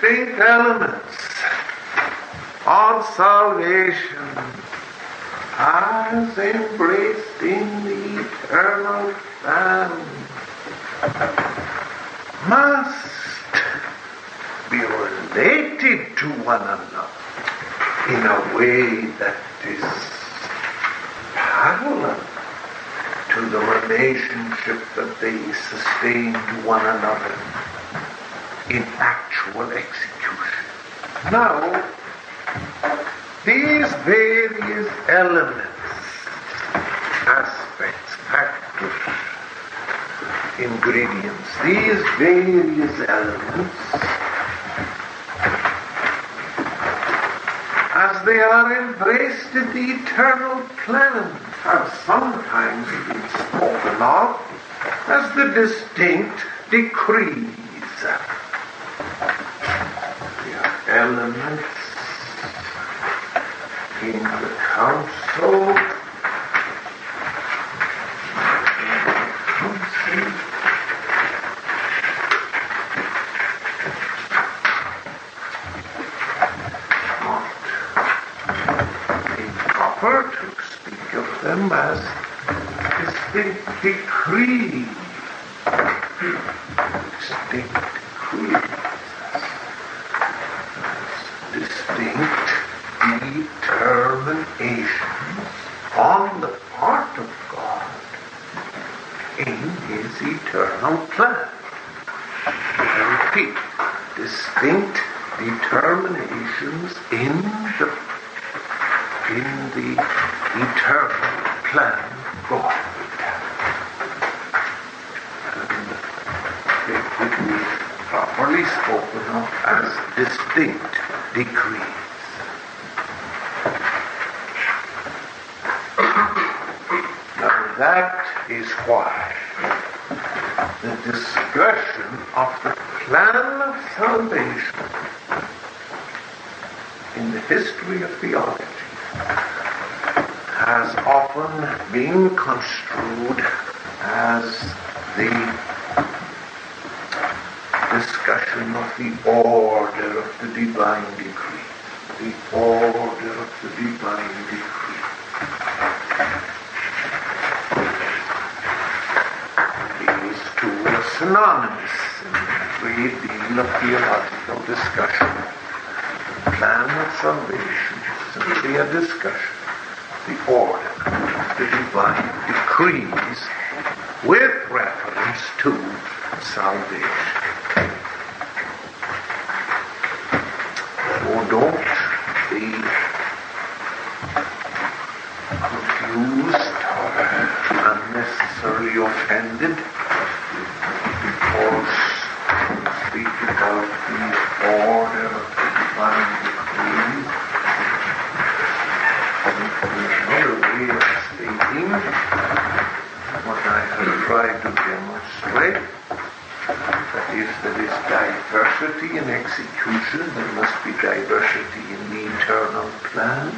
distinct elements of salvation as embraced in the eternal plan must be related to one another in a way that is parallel to the relationship that they sustain to one another in actual execution. Now, these various elements, aspects, factors, ingredients, these various elements, as they are embraced in the eternal plan, have sometimes been spoken of as the distinct decrees. Are elements in the counsel. improper to speak of them as distinct decrees. Distinct decrees. Distinct determinations on the part of God in His eternal plan. I repeat, distinct determinations in the in the eternal plan of God. And be properly spoken of as distinct decrees. Now that is why the discussion of the plan of salvation history of theology has often been construed as the discussion of the order of the divine decree. The order of the divine decree. These two are synonymous in deal of theological discussion. The plan of salvation is simply a discussion of the order of the divine decrees with reference to salvation. So don't be confused or unnecessarily offended because we speak about the order of the divine decrees. There's another way of stating what I have tried to demonstrate that if there is diversity in execution, there must be diversity in the eternal plan.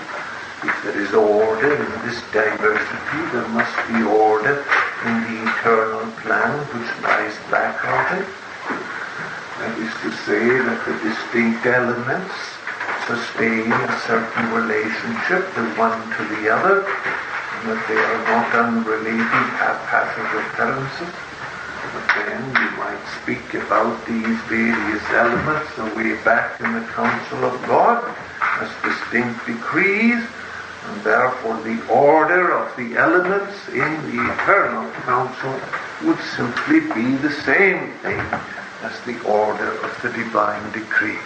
If there is order in this diversity, there must be order in the eternal plan which lies back of it. That is to say that the distinct elements sustain a certain relationship, the one to the other, and that they are not unrelated But then you might speak about these various elements away back in the counsel of God as distinct decrees, and therefore the order of the elements in the eternal counsel would simply be the same thing as the order of the divine decree.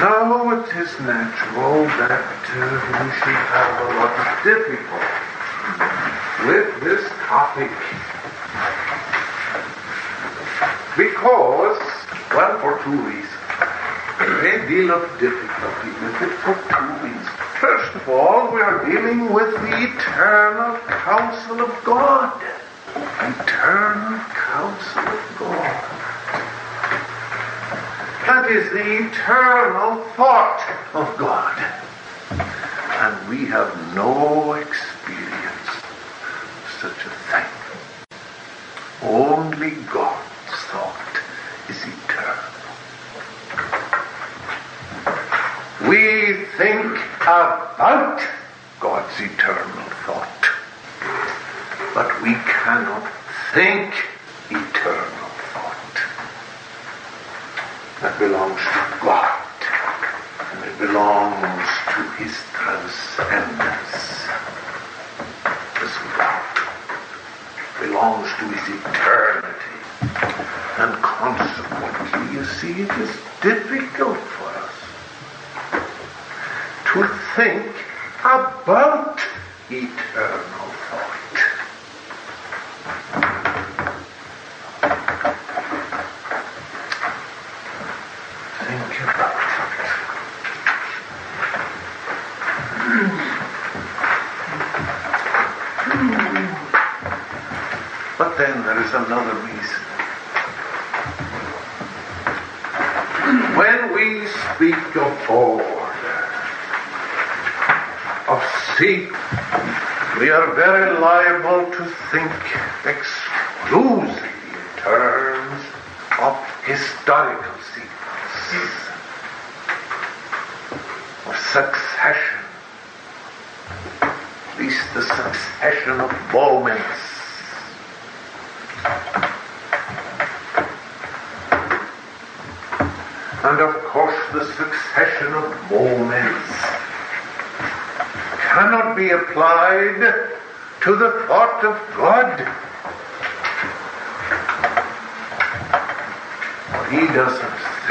Now it is natural that uh, we should have a lot of difficulty with this topic because, well, for two reasons. A great deal of difficulty with it for two reasons. First of all, we are dealing with the eternal counsel of God. Eternal counsel of God. That is the eternal thought of God. And we have no experience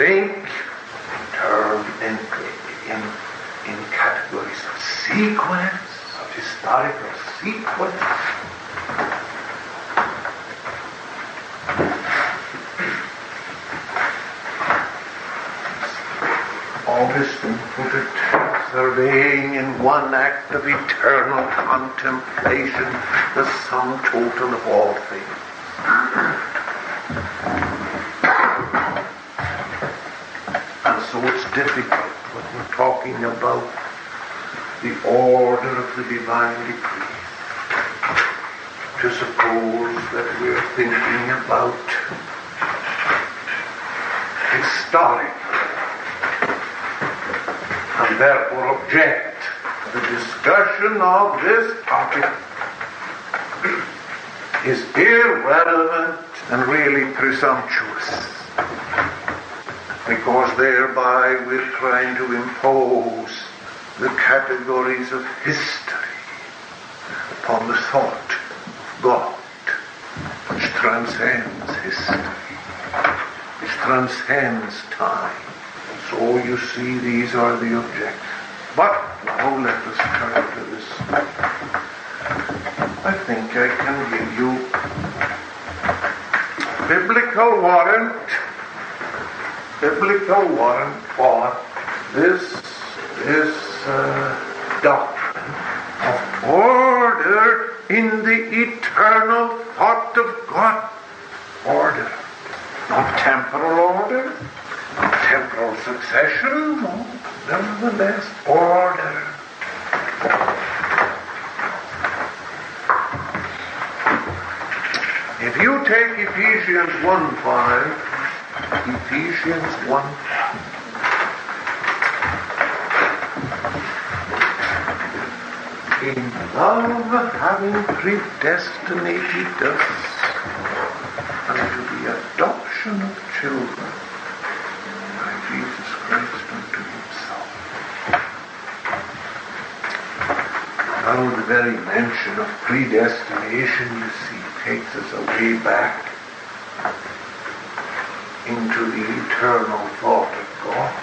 think in terms in, in, in categories of sequence, of historical sequence. Augustine put it, surveying in one act of eternal contemplation the sum total of all things. And so it's difficult when we're talking about the order of the divine decree to suppose that we're thinking about historic and therefore object the discussion of this topic. Is irrelevant and really presumptuous because thereby we're trying to impose the categories of history upon the thought of God which transcends history, which transcends time. So you see, these are the objects. But now let us turn to this. I think I can give you biblical warrant, biblical warrant for this this uh, doctrine of order in the eternal thought of God. Order, not temporal order, temporal succession, no, nevertheless, order. If you take Ephesians 1 5, Ephesians 1 In love having predestinated us unto the adoption of children by Jesus Christ unto himself. Now the very mention of predestination, you see, takes us away back into the eternal thought of God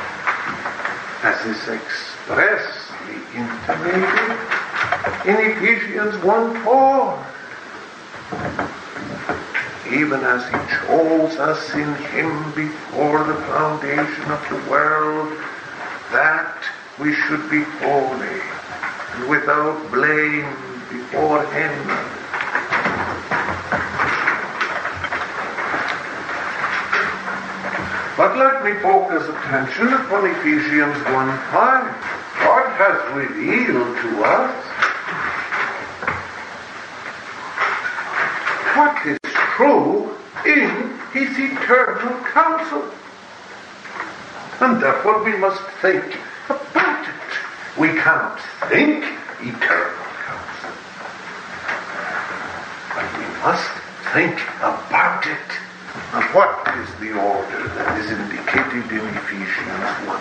as is expressly intimated in Ephesians 1 4. even as he chose us in him before the foundation of the world, that we should be holy and without blame before him. But let me focus attention upon Ephesians 1 5. God has revealed to us what is true in his eternal counsel. And therefore we must think about it. We cannot think eternal counsel. But we must think about it. And what the order that is indicated in Ephesians 1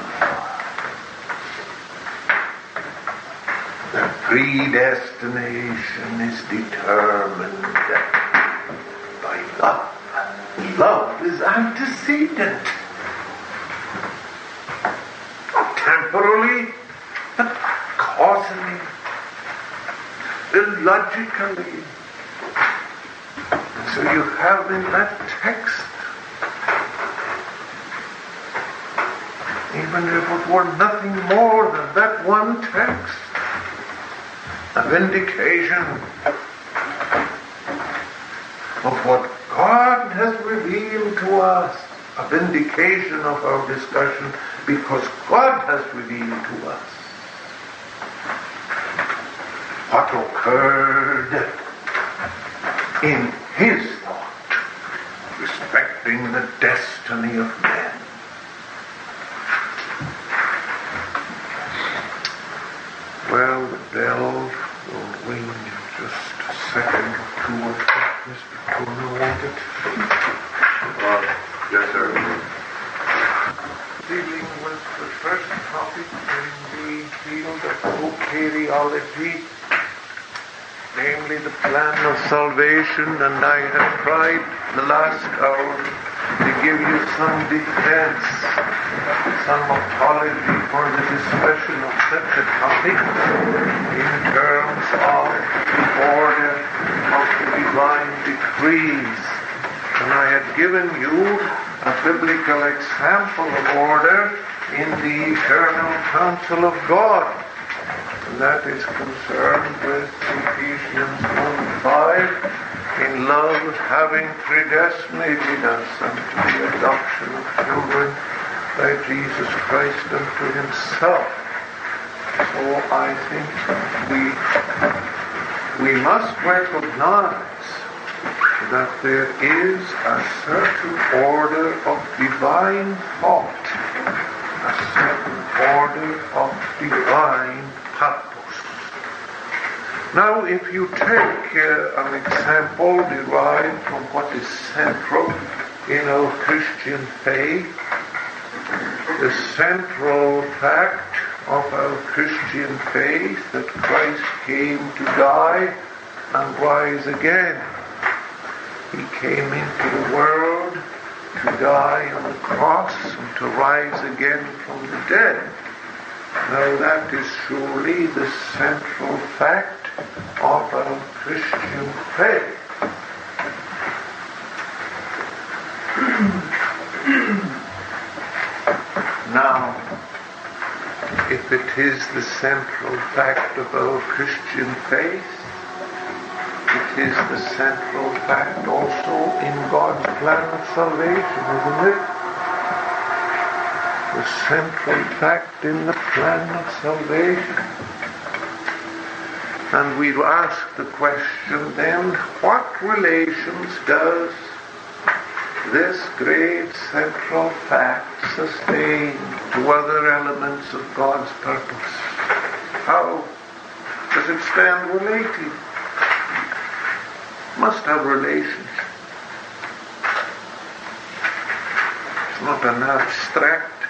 The predestination is determined by love. Love is antecedent. Temporally, but causally, illogically. So you have in that text, even if it were nothing more than that one text, a vindication of what God has revealed to us, a vindication of our discussion because God has revealed to us what occurred in his thought respecting the destiny of men. Well, the bell will ring in just a second or two or three. Mr. Turner wanted. Uh, yes, sir. Dealing with the first topic in the field of soteriology, namely the plan of salvation, and I have tried the last hour to give you some defense, some apology for the discussion of such a topic in terms of the order of the divine decrees. And I had given you a biblical example of order in the eternal counsel of God. And that is concerned with Ephesians 1 5 in love having predestinated us unto the adoption of children by Jesus Christ unto himself. So I think we we must recognize that there is a certain order of divine thought, a certain order of divine purpose. Now, if you take uh, an example derived from what is central in our Christian faith, the central fact of our Christian faith that Christ came to die and rise again. He came into the world to die on the cross and to rise again from the dead. Now that is surely the central fact of our Christian faith. now, if it is the central fact of our Christian faith, it is the central fact also in God's plan of salvation, isn't it? The central fact in the plan of salvation. And we ask the question then, what relations does this great central fact sustain to other elements of God's purpose? How does it stand related? Must have relationship. It's not an abstract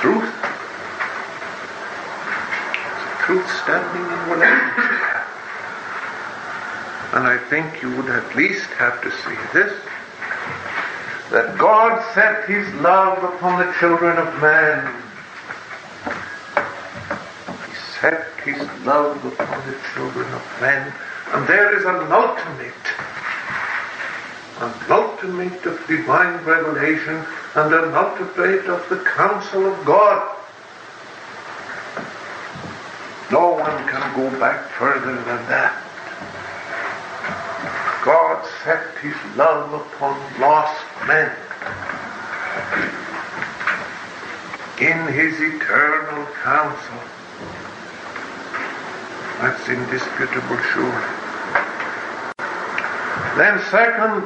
truth. It's a truth standing in relationship. And I think you would at least have to say this that God set his love upon the children of man. He set his love upon the children of men And there is an ultimate, an ultimate of divine revelation and an ultimate of the counsel of God. No one can go back further than that. God set his love upon lost men in his eternal counsel. That's indisputable, sure. Then, second,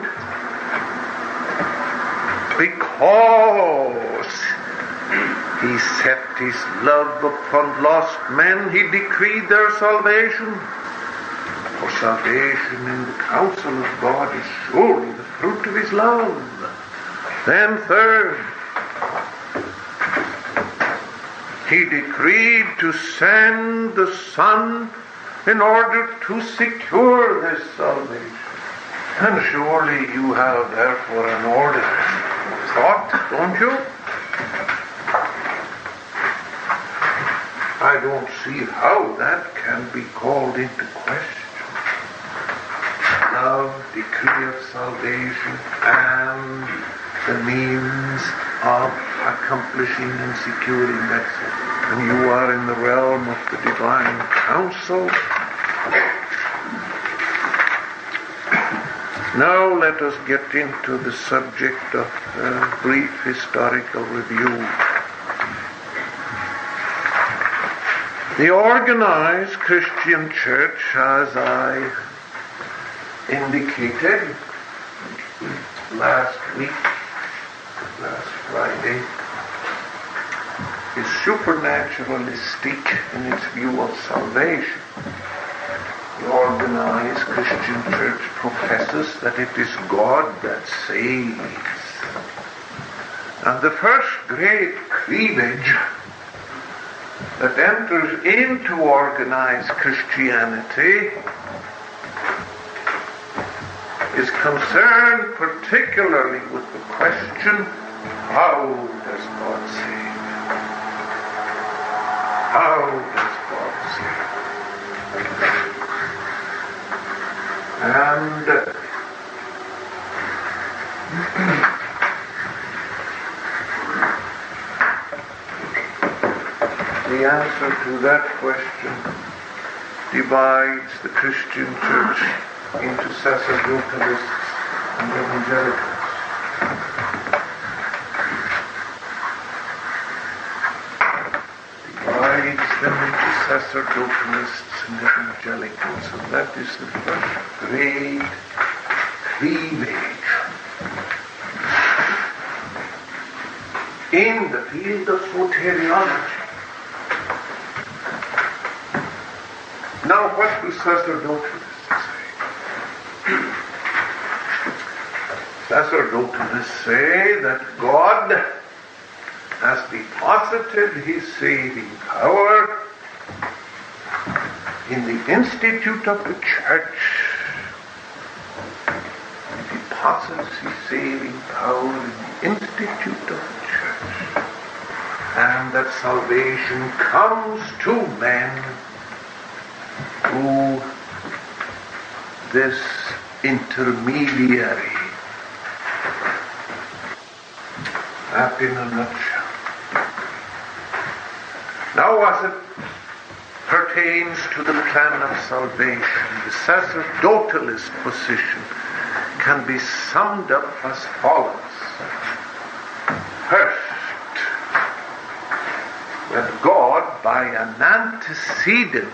because he set his love upon lost men, he decreed their salvation. Salvation in the counsel of God is surely the fruit of his love. Then, third, he decreed to send the Son in order to secure this salvation. And surely you have therefore an order thought, don't you? I don't see how that can be called into question. Love, decree of salvation, and the means of accomplishing and securing that. And you are in the realm of the divine counsel. Now let us get into the subject of a brief historical review. The organized Christian church, as I indicated last week, last Friday, is supernaturalistic in its view of salvation. The organized Christian church professes that it is God that saves. And the first great cleavage that enters into organized Christianity is concerned particularly with the question how does God save? How does God save? And uh, the answer to that question divides the Christian church into sacerdotalists and evangelicals. Divides them into sacerdotalists and evangelicals, and that is the first great cleavage in the field of soteriology. Now, what do sacerdotalists say? Sacerdotalists say that God has deposited his saving power in the institute of the church. He deposits his saving power in the institute of the church. And that salvation comes to men through this intermediary. That in a nutshell. Now, as it pertains to the plan of salvation, the sacerdotalist position can be summed up as follows. First, that God, by an antecedent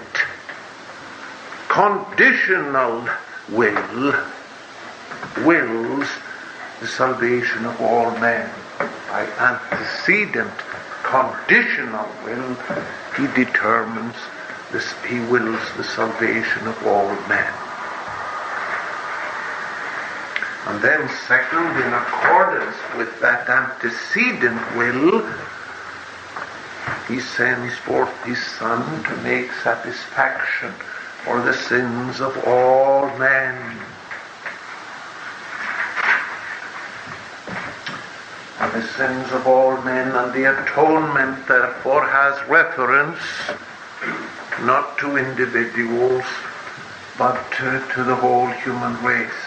conditional will wills the salvation of all men. By antecedent conditional will, he determines this, he wills the salvation of all men. And then, second, in accordance with that antecedent will, he sends forth his Son to make satisfaction for the sins of all men. The sins of all men and the atonement therefore has reference not to individuals but uh, to the whole human race.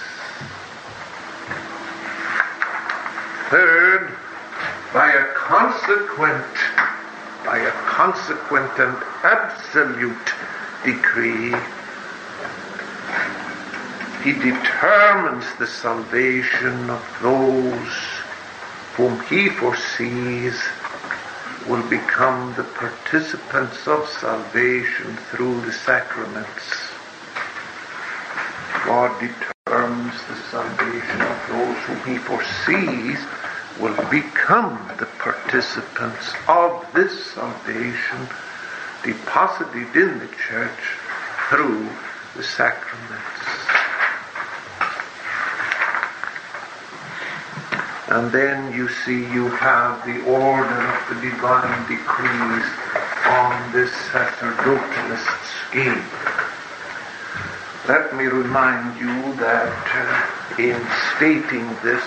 Third, by a consequent, by a consequent and absolute decree, he determines the salvation of those whom he foresees will become the participants of salvation through the sacraments. God determines the salvation of those whom he foresees will become the participants of this salvation deposited in the church through the sacraments. And then you see you have the order of the divine decrees on this sacerdotalist scheme. Let me remind you that uh, in stating this,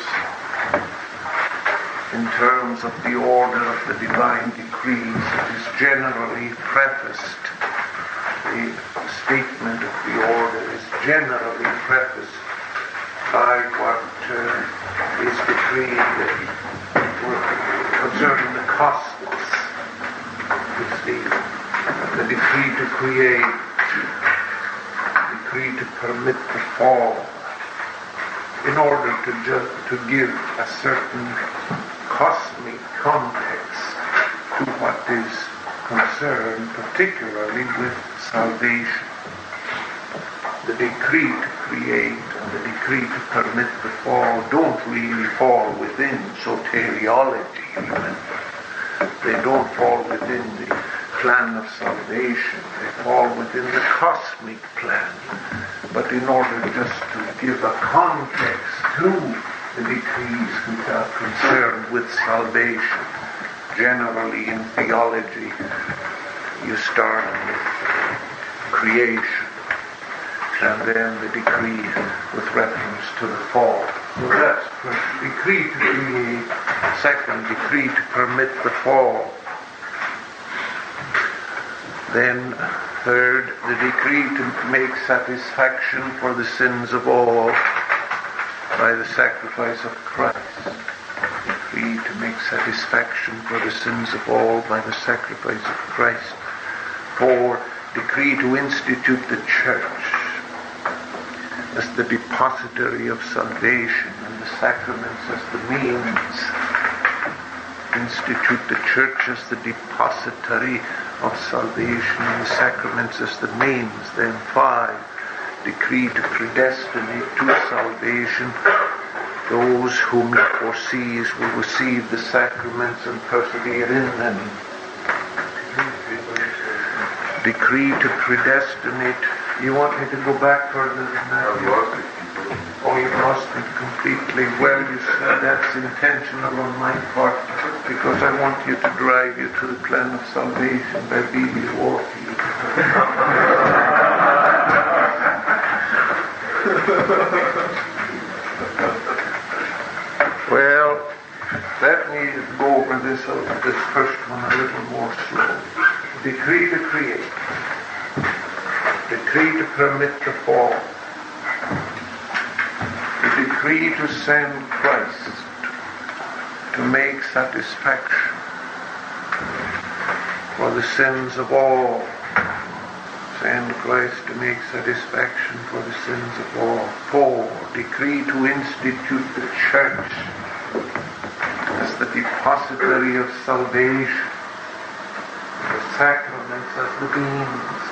in terms of the order of the divine decrees, it is generally prefaced, the statement of the order is generally prefaced by what uh, is decreed concerning the cosmos. The, the decree to create, decree to permit the fall, in order to, ju- to give a certain cosmic context to what is concerned particularly with salvation. The decree to create the decree to permit the fall don't really fall within soteriology even. They don't fall within the plan of salvation. They fall within the cosmic plan. But in order just to give a context to the decrees which are concerned with salvation. Generally in theology, you start with creation and then the decree with reference to the fall. So that's first decree to create, second decree to permit the fall. Then third, the decree to make satisfaction for the sins of all by the sacrifice of Christ. Decree to make satisfaction for the sins of all by the sacrifice of Christ. Four, decree to institute the church as the depository of salvation and the sacraments as the means. Institute the church as the depository of salvation and the sacraments as the means. Then five, decree to predestinate to salvation those whom he foresees will receive the sacraments and persevere in them. Decree to predestinate. You want me to go back further than that? I've lost it. Oh, you've lost it completely. Well, you see, that's intentional on my part because I want you to drive you to the plan of salvation by B.B. Warfield. well, let me go over this, uh, this first one a little more slowly. Decree to create. Decree to permit the fall the decree to send Christ to make satisfaction for the sins of all. Send Christ to make satisfaction for the sins of all. Four, decree to institute the church as the depository of salvation, the sacraments as the means.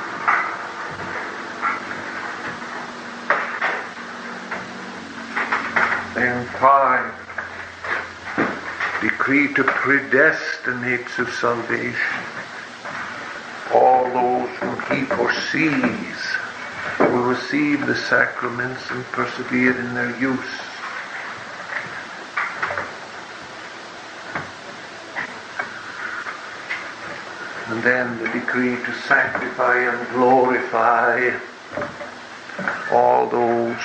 And 5 decree to predestinate to salvation all those whom he foresees will receive the sacraments and persevere in their use. And then the decree to sanctify and glorify all those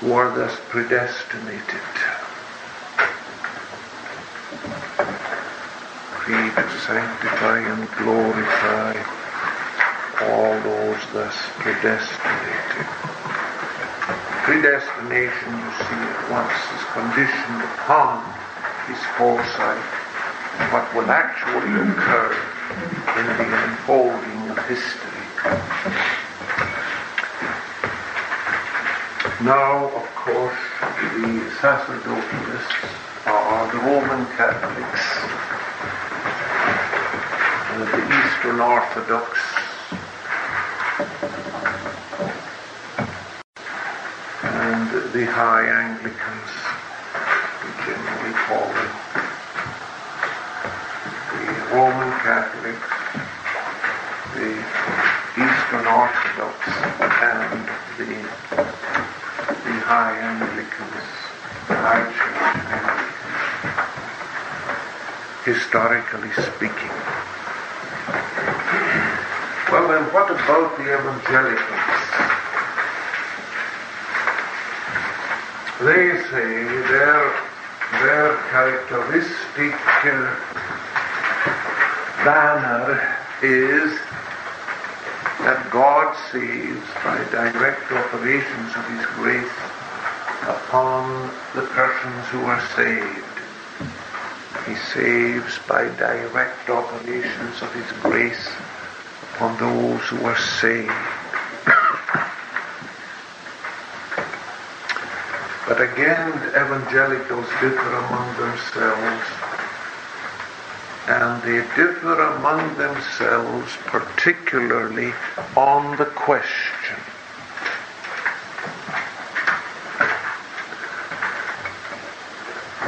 who are thus predestinated. To sanctify and glorify all those thus predestinated. Predestination, you see, at once is conditioned upon his foresight, what will actually occur in the unfolding of history. Now, of course, the sacerdotalists are the Roman Catholics, the Eastern Orthodox, and the High Anglicans, historically speaking. Well then, what about the evangelicals? They say their, their characteristic uh, banner is that God saves by direct operations of His grace upon the persons who are saved. Saves by direct operations of His grace upon those who are saved. but again, the evangelicals differ among themselves, and they differ among themselves particularly on the question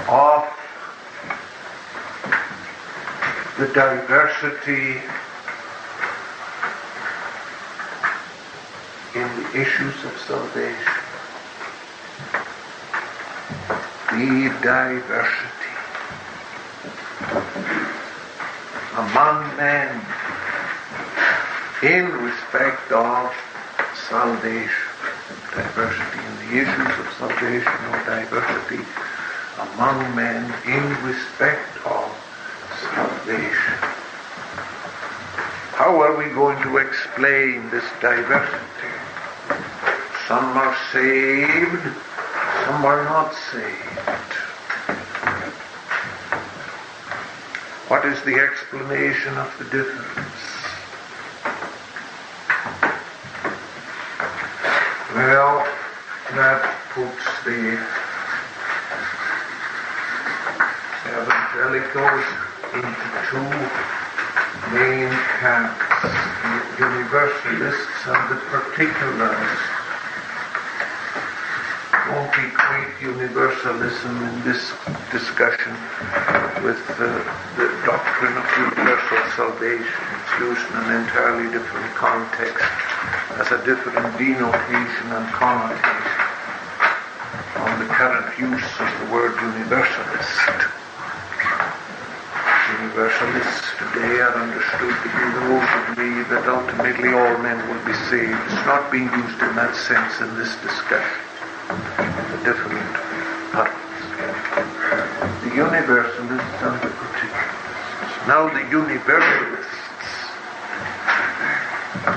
of the diversity in the issues of salvation. The diversity among men in respect of salvation. Diversity in the issues of salvation or diversity among men in respect of How are we going to explain this diversity? Some are saved, some are not saved. What is the explanation of the difference? Well, that puts the evangelicals into two main camps, the universalists and the particularists. Don't equate universalism in this discussion with uh, the doctrine of universal salvation. It's used in an entirely different context, as a different denotation and connotation on the current use of the word universalist universalists today are understood to be those who believe that ultimately all men will be saved. It's not being used in that sense in this discussion. A different purpose. The universalists and the particularists. Now the universalists,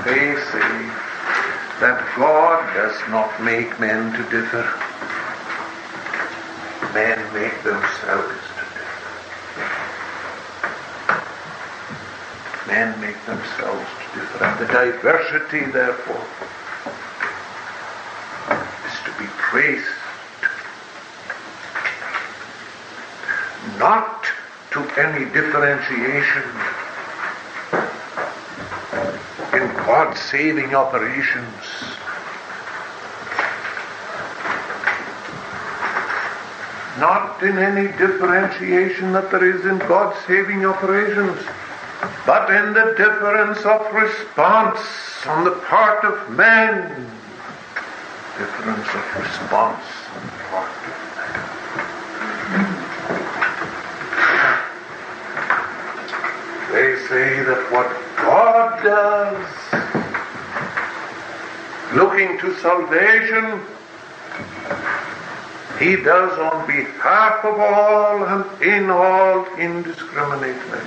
they say that God does not make men to differ. Men make themselves men make themselves to differ. And the diversity, therefore, is to be praised, not to any differentiation in God's saving operations. Not in any differentiation that there is in God's saving operations but in the difference of response on the part of man. Difference of response on the part of man. They say that what God does, looking to salvation, he does on behalf of all and in all indiscriminately.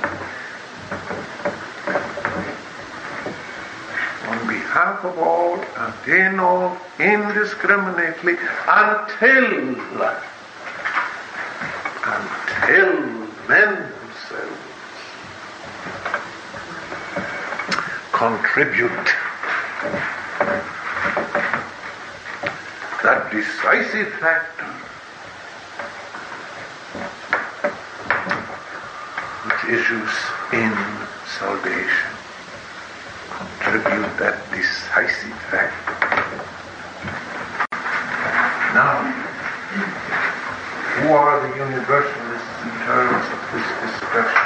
Of all and in all indiscriminately until until men themselves contribute that decisive factor which issues in salvation. Contribute that decisive factor. Now, who are the universalists in terms of this discussion?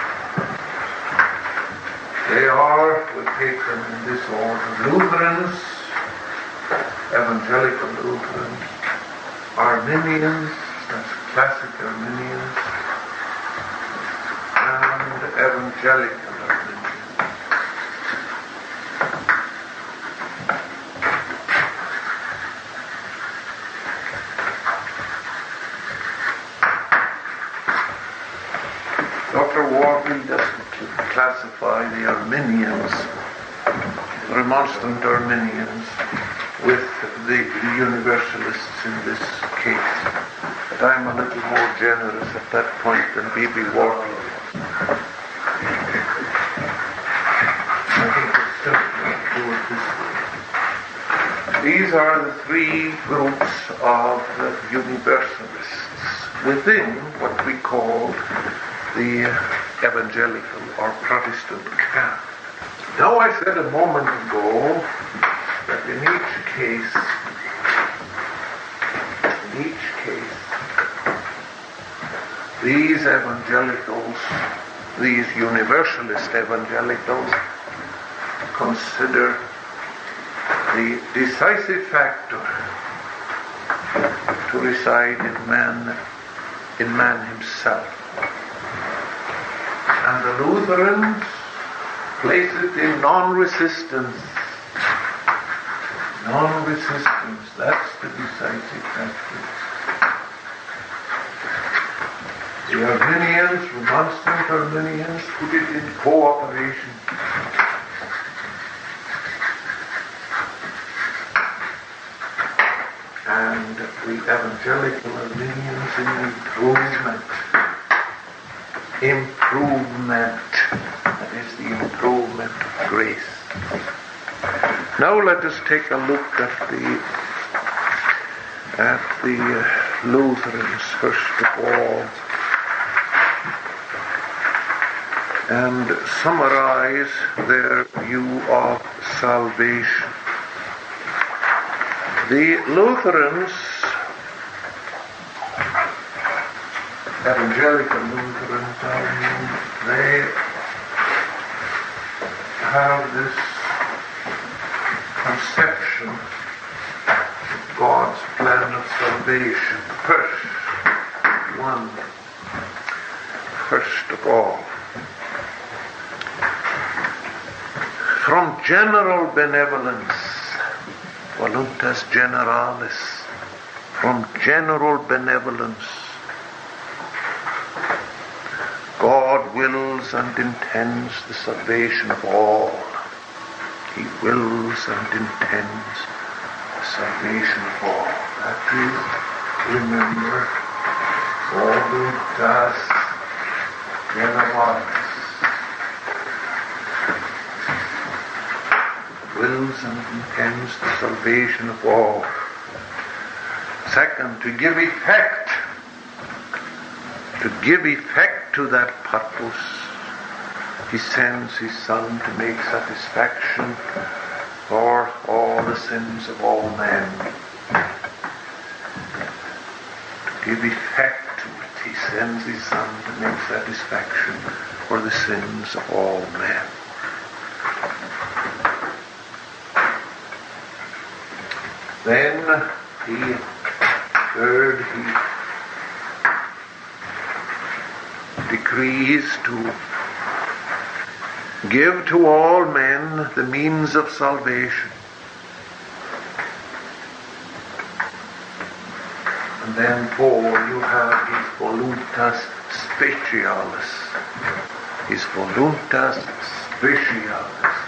They are, we take them in this order, Lutherans, evangelical Lutherans, Arminians, that's classic Arminians, and evangelical Arminians. Dr. Warfield doesn't classify the Remonstrant Arminians, with the, Universalists in this case. But I'm a little more generous at that point than B.B. Way. These are the three groups of Universalists within what we call the evangelical or Protestant I said a moment ago that in each case, in each case, these evangelicals, these universalist evangelicals, consider the decisive factor to reside in man, in man himself. And the Lutherans place it in non-resistance. Non-resistance, that's the decisive factor. The Arminians, remonstrant Arminians, put it in cooperation. And the evangelical Arminians in improvement improvement. Is the improvement of grace. Now let us take a look at the at the uh, Lutherans first of all and summarize their view of salvation. The Lutherans evangelical Lutherans, they have this conception of God's plan of salvation. First, one, first of all, from general benevolence, voluntas generalis, from general benevolence, God wills and intends the salvation of all. He wills and intends the salvation of all. That is, remember, voluntas generalis. Wills and intends the salvation of all. Second, to give effect to give effect to that purpose, he sends his Son to make satisfaction for all the sins of all men. To give effect to it, he sends his Son to make satisfaction for the sins of all men. Then he, third, he decrees to give to all men the means of salvation. And then four, you have his voluntas specialis. His voluntas specialis.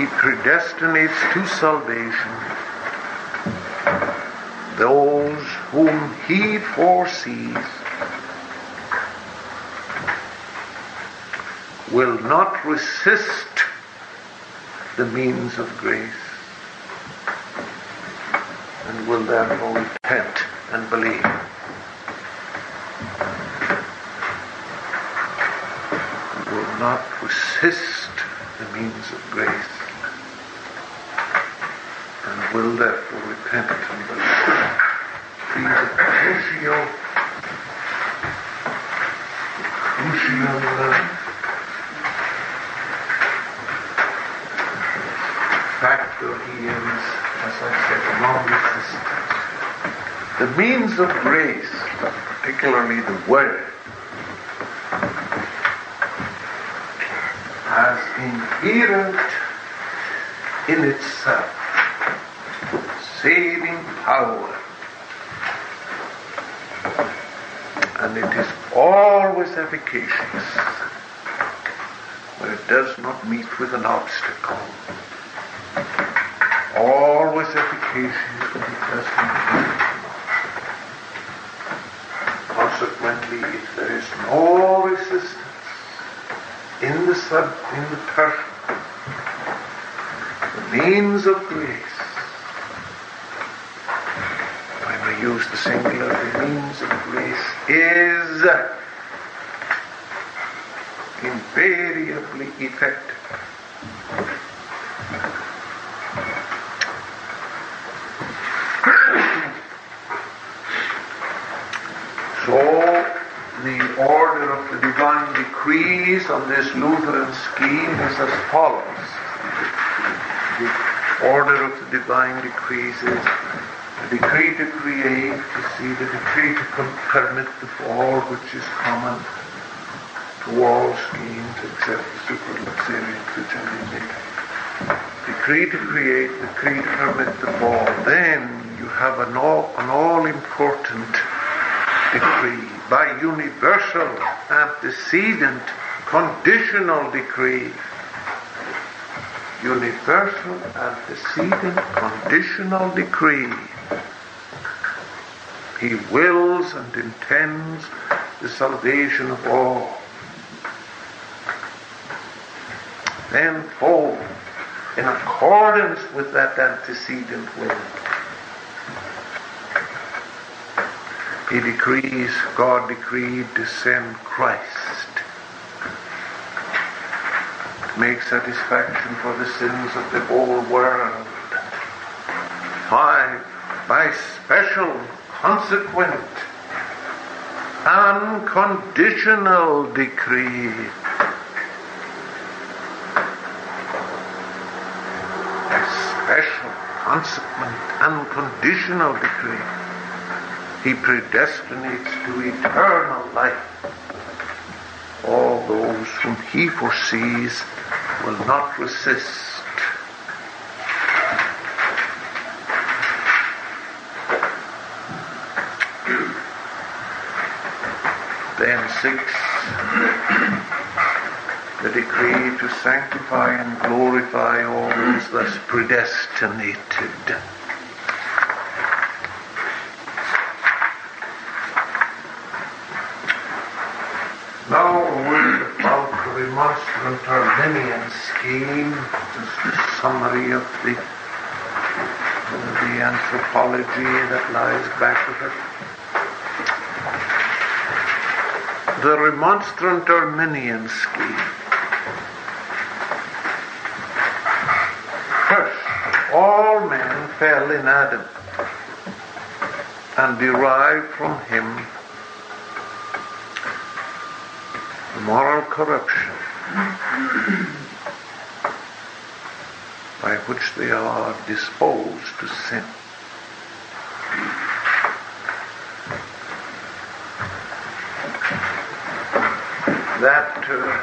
He predestinates to salvation those whom he foresees will not resist the means of grace and will therefore repent and believe. Will not resist the means of grace and will therefore repent and believe. Please, crucial, crucial factor he is, as I said, among resistance. The means of grace, particularly the word, has inherent in itself power. And it is always efficacious where it does not meet with an obstacle always efficacious when it does not Consequently, if there is no resistance in the sub, in the person, the means of grace, invariably effective. So the order of the divine decrees on this Lutheran scheme is as follows. The order of the divine decrees is decree to create, you see, the decree to permit the fall, which is common to all schemes except the supralapsarian which are limited. Decree to create, decree to permit the fall. Then you have an all, an all important decree by universal antecedent conditional decree. Universal antecedent conditional decree. He wills and intends the salvation of all. Then, oh, in accordance with that antecedent will, He decrees, God decreed to send Christ to make satisfaction for the sins of the whole world. Five, by special, consequent, unconditional decree. A special, consequent, unconditional decree he predestinates to eternal life all those whom he foresees will not resist. Then six, the decree to sanctify and glorify all those thus predestinated. Remonstrant Arminian scheme, summary of the, the anthropology that lies back of it. The remonstrant Arminian scheme. First, all men fell in Adam and derived from him moral corruption by which they are disposed to sin. That uh,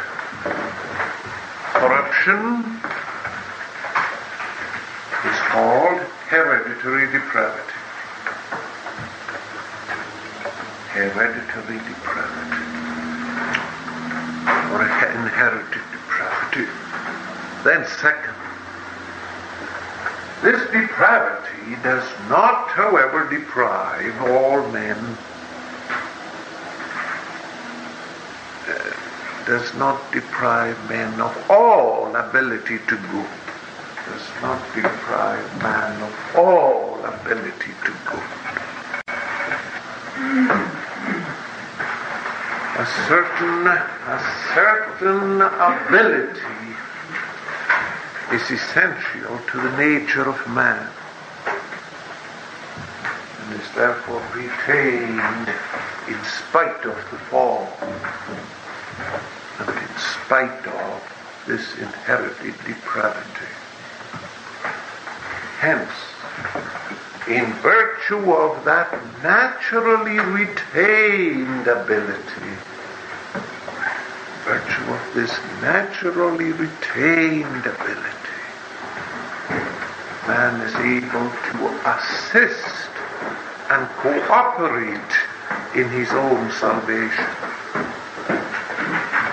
corruption is called hereditary depravity. Hereditary depravity or inherited Then second, This depravity does not, however, deprive all men, uh, does not deprive men of all ability to good. Does not deprive man of all ability to good. Certain, a certain ability is essential to the nature of man and is therefore retained in spite of the fall and in spite of this inherited depravity. Hence, in virtue of that naturally retained ability, this naturally retained ability, man is able to assist and cooperate in his own salvation.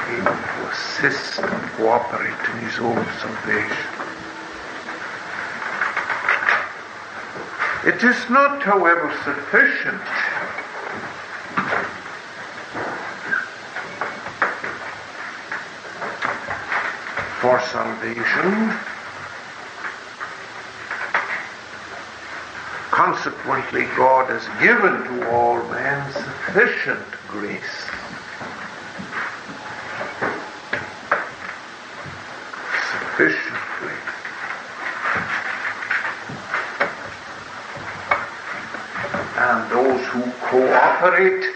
Able to assist and cooperate in his own salvation. It is not, however, sufficient for salvation. Consequently, God has given to all men sufficient grace. Sufficient grace. And those who cooperate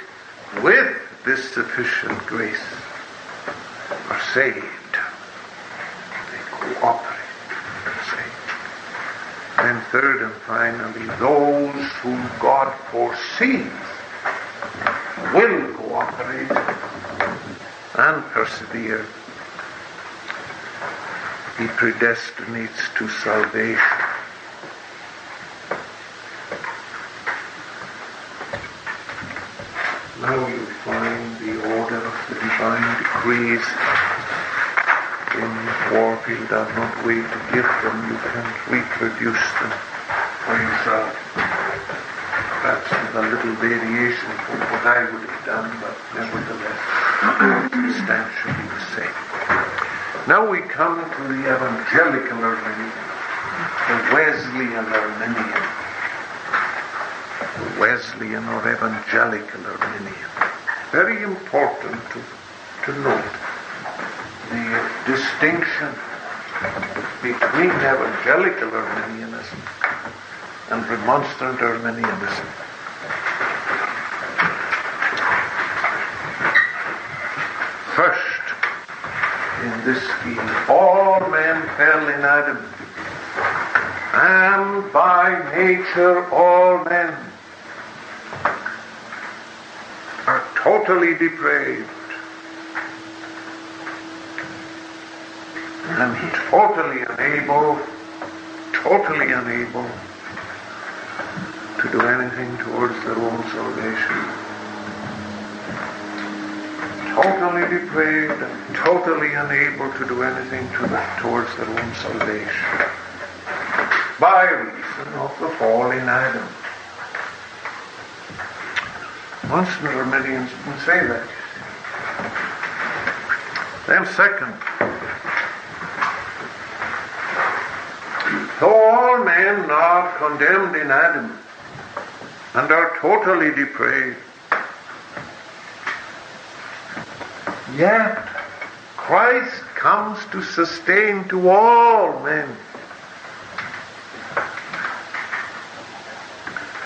with this sufficient grace are saved. They cooperate and third and finally, those whom God foresees will cooperate and persevere. He predestinates to salvation. Now you find the order of the divine decrees Warfield. I'll not wait to give them. You can reproduce them for yourself. Perhaps with a little variation from what I would have done, but nevertheless, substantially the same. Now we come to the evangelical Arminian, the Wesleyan Arminian. The Wesleyan or evangelical Arminian. Very important to, to note the distinction between evangelical Arminianism and remonstrant Arminianism. First, in this scheme, all men fell in Adam, and by nature all men are totally depraved and totally unable, totally unable to do anything towards their own salvation. Totally depraved totally unable to do anything to, towards their own salvation by reason of the fall in Adam. Once Most Arminians can say that. Then second, men are condemned in Adam and are totally depraved, yet Christ comes to sustain to all men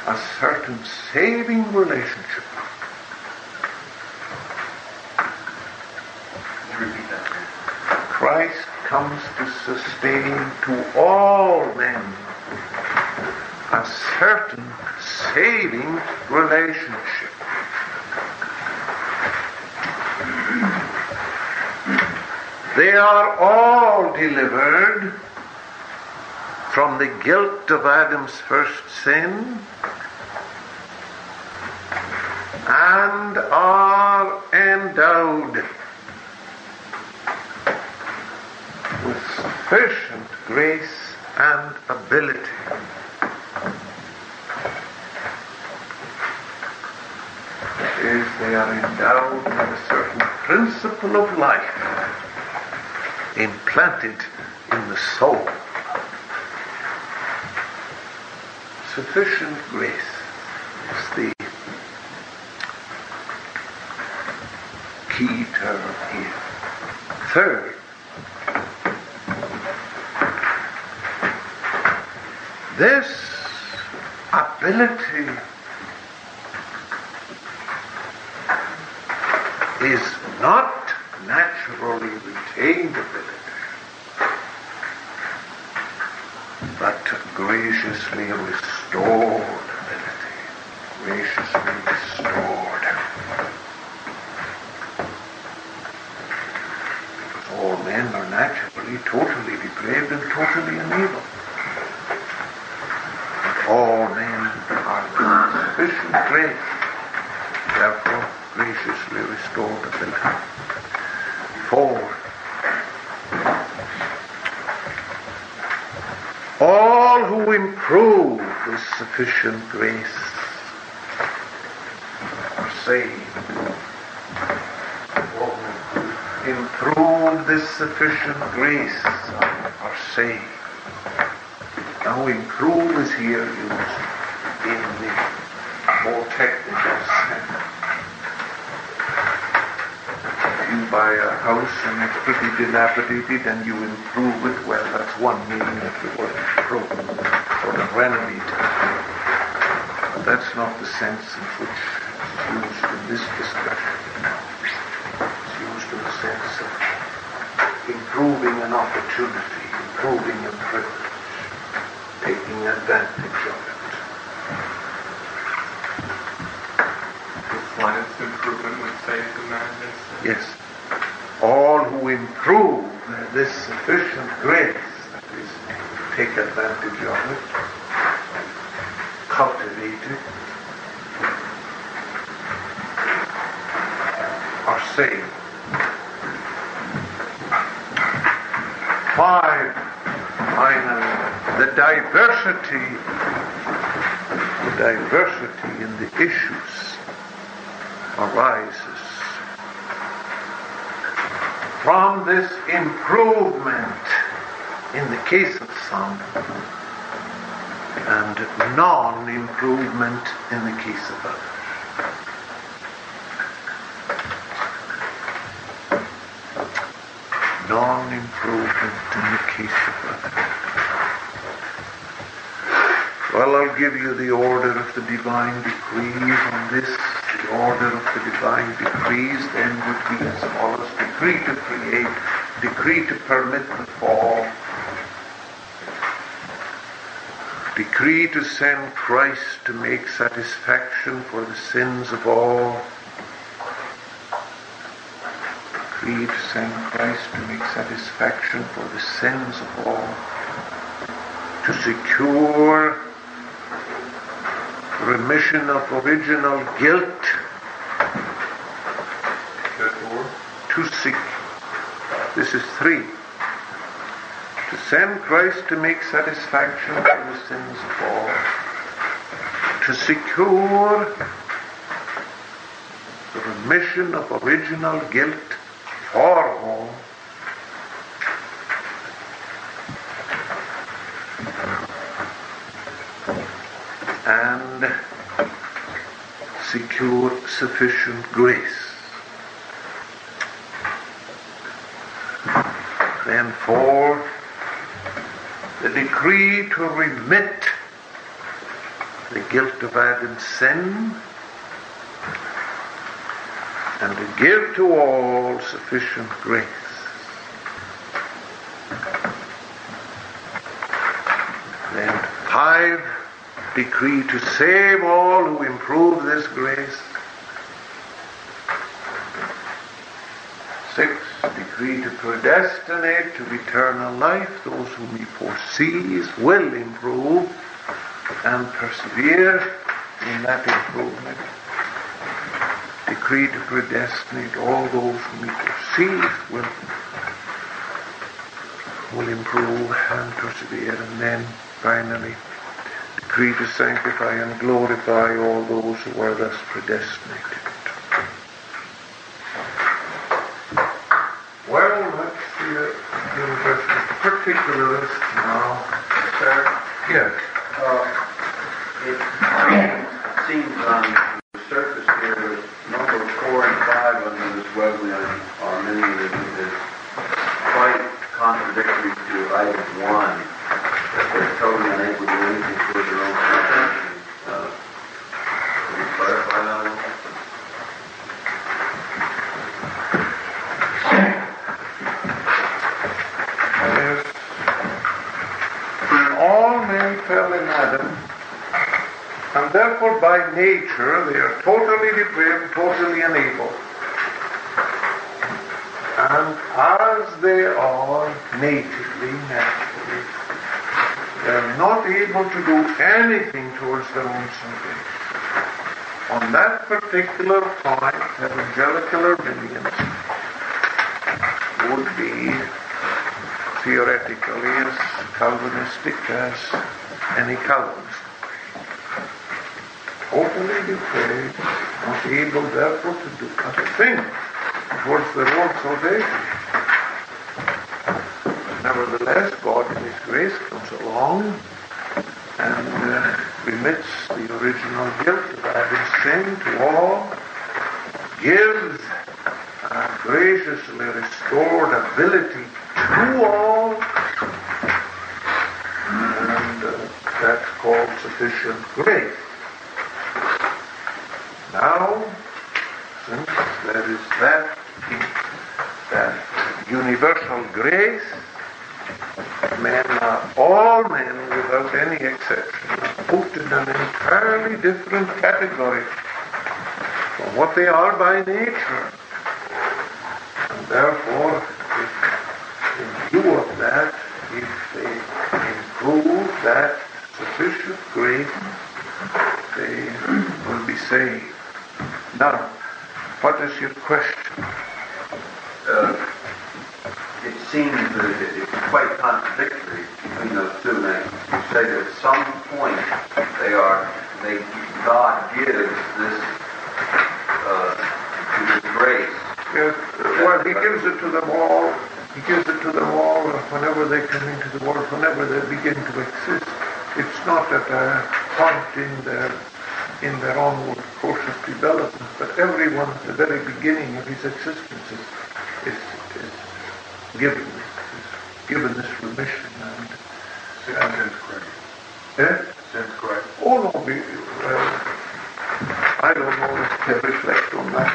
a certain saving relationship. Christ comes to sustain to all men a certain saving relationship. They are all delivered from the guilt of Adam's first sin and are endowed with sufficient grace and ability. Is they are endowed with a certain principle of life implanted in the soul. Sufficient grace is the key term here. Third, this ability is not naturally retained ability, but graciously restored ability, graciously restored. Because all men are naturally totally depraved and totally enabled. But all men are given sufficient grace, therefore graciously restored ability. Four. All who improve with sufficient grace are saved. All who improve this sufficient grace are saved. Now improve is here used in the more technical sense. If you buy a house and it's pretty dilapidated and you improve it, well, that's one meaning of the word improve, or renovate. But that's not the sense in which it's used in this discussion. It's used in the sense of improving an opportunity, improving a privilege, taking advantage of it. The slightest improvement would save the man. Yes. All who improve this sufficient grace, that is, take advantage of it, cultivate it, are saved. Five, finally, the diversity, the diversity in the issues arises from this improvement in the case of some and non-improvement in the case of others. Non-improvement in the case of others. Well, I'll give you the order of the divine decrees on this. The order of the divine decrees then would be as follows. Decree to create, decree to permit the fall, decree to send Christ to make satisfaction for the sins of all, decree to send Christ to make satisfaction for the sins of all, to secure remission of original guilt, to seek. This is three. To send Christ to make satisfaction for the sins of all. To secure the remission of original guilt for all. And secure sufficient grace. Then four, the decree to remit the guilt of Adam's sin and to give to all sufficient grace. Then five, decree to save all who improve this grace. Six, decree to predestinate to eternal life those whom he foresees will improve and persevere in that improvement. Decree to predestinate all those whom he foresees will will improve and persevere, and then finally decree to sanctify and glorify all those who are thus predestinated. Well, that's the universal particularist now. Sir, Yes. uh, it seems on the surface here that number four and five under this Wesleyan Arminianism is quite contradictory to item one, that they're totally unable to do anything toward their own salvation. Uh, Can you clarify that a little? Yes. All men fell in Adam, and therefore by nature they are totally depraved, totally unable. And as they are natively, naturally, they are not able to do anything towards their own salvation. On that particular point, evangelical Arminians would be theoretically as Calvinistic as any Calvinist. Totally depraved, not able therefore to do such a thing towards their own salvation. Nevertheless, God in His grace comes along remits the original guilt of Adam's sin to all, gives a graciously restored ability to all, and uh, that's called sufficient grace. Now, since there is that, that universal grace, men are, all men without any exception, put in an entirely different category from what they are by nature. And therefore, if, in view of that, if they improve that sufficient grace, they will be saved. Now, what is your question? uh, it seems that it- quite contradictory between those two names. You say that at some point they are, they, God gives this, uh, this grace. Yes, well, he gives it to them all. He gives it to them all whenever they come into the world, whenever they begin to exist. It's not at a point in their in their onward course of development, but everyone at the very beginning of his existence is, is, is given this, is given this remission. And, Sin's great. eh? Sin's great. Oh no, we, well, I don't know if they reflect on that,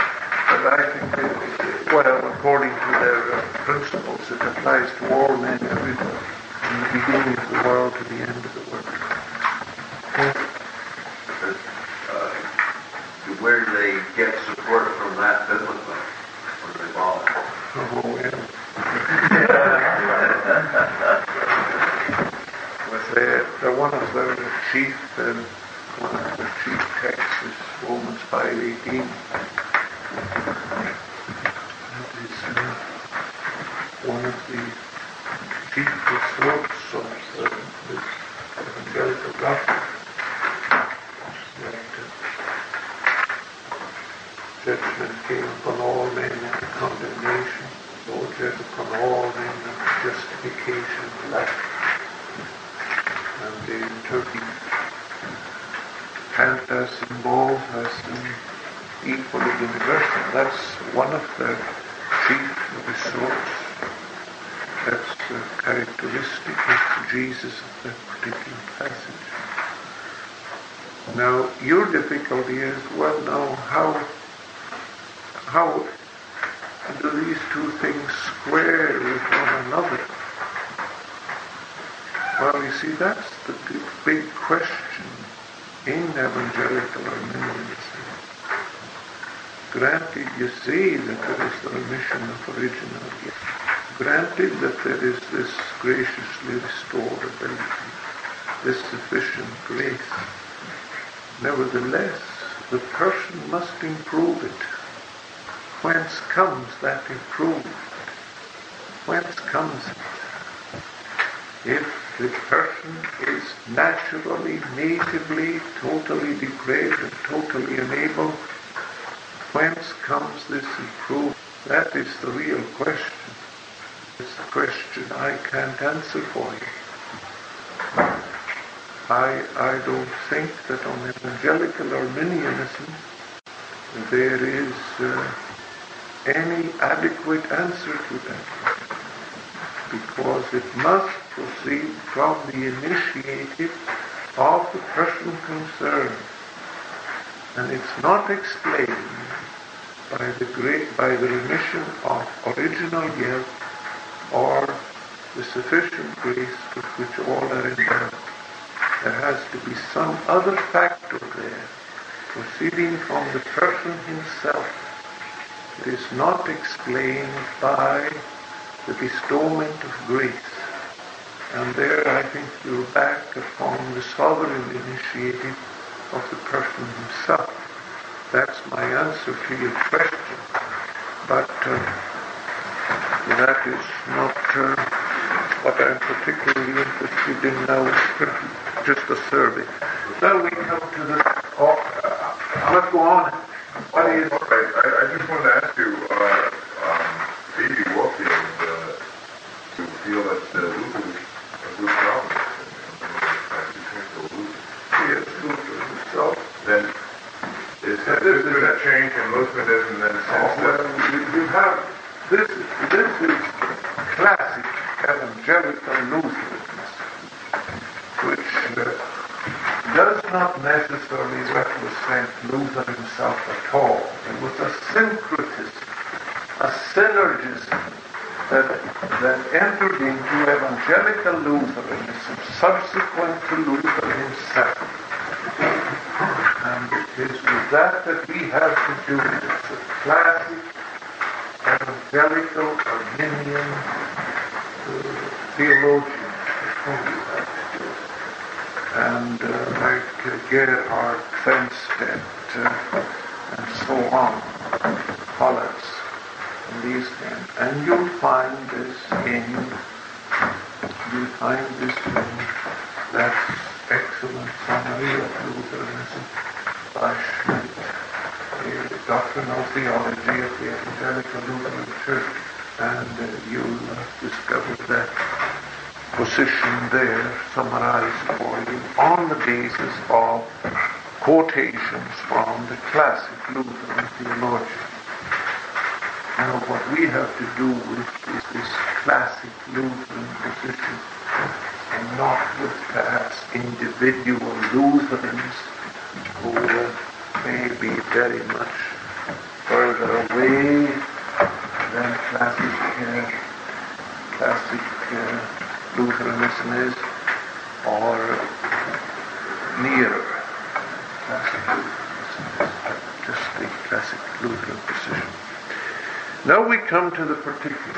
but I think that, well, according to their uh, principles, it applies to all men everywhere, from the beginning of the world to the end of the world. Okay? Because, uh, where do they get support from that biblically? Where do they follow? Oh, yeah. With the, the one of the chief, um, one of the chief texts is Romans 5.18. That is uh, one of the chief resorts of uh, this evangelical gospel. That uh, judgment came upon all men and condemnation, Lord judged upon all men and justification of life. And in Turkey, Cantas involved as um, equally universal. That's one of the chief resorts. That's uh, characteristic of Jesus of that particular passage. Now, your difficulty is, well, now, how how do these two things square with one another? Well, you see, that's the big, question in evangelical Arminianism. Granted, you see that there is the remission of original guilt. Granted that there is this graciously restored ability, this sufficient grace. Nevertheless, the person must improve it. Whence comes that improvement? Whence comes it? if the person is naturally, natively, totally depraved and totally unable, whence comes this improvement? That is the real question. It's a question I can't answer for you. I, I don't think that on evangelical Arminianism there is uh, any adequate answer to that because it must proceed from the initiative of the person concerned. And it's not explained by the great by the remission of original guilt or the sufficient grace with which all are endowed. There has to be some other factor there, proceeding from the person himself. It is not explained by the bestowment of grace. And there I think you're back upon the sovereign initiative of the person himself. That's my answer to your question. But uh, that is not uh, what I'm particularly interested in now. Just a survey. Now we come to the. Oh, uh, let's go on. Is? All right. I, I just wanted to ask you, uh, um, Davey Warfield, uh, to feel that uh, Luther was a good problem. And he came to Luther. Yes, Luther himself. Then is that this is a change in Lutheranism in the Oh, sense well, that you, you have this. This is classic evangelical Lutheranism, which uh, does not necessarily represent Luther himself at all. It was a syncretism, a synergism that that entered into evangelical Lutheranism subsequent to Luther himself. And it is with that that we have to do it. It's a classic evangelical Arminian uh, theologian with whom we have to do it. And uh, like uh, Gerhard Quenstedt uh, and so on, Hollaz, and these men. And you'll find this in, you'll find this in that excellent summary of Lutheranism by Schmid, the doctrinal theology of the Evangelical Lutheran Church. And uh, you'll uh, discover that position there summarized for you on the basis of quotations from the classic Lutheran theologians. Now, what we have to do with is this classic Lutheran position, and not with perhaps individual Lutherans who uh, may be very much further away than classic, uh, classic uh, Lutheranism is, or nearer classic Lutheranism is, but just the classic Lutheran position. Now we come to the particulars.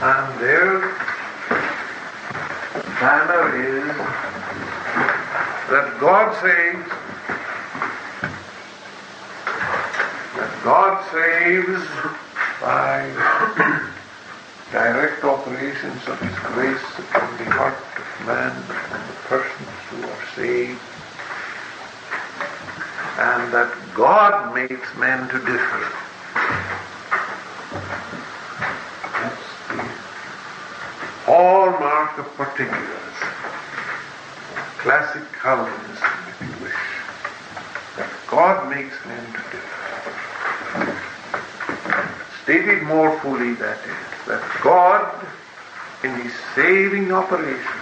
And there, the banner is that God saves, that God saves by direct operations of His grace upon the heart of man, upon the persons who are saved, and that God makes men to differ. That's the hallmark of particulars. Classic Calvinism, if you wish. That God makes men to differ. Stated more that is, that God, in His saving operation,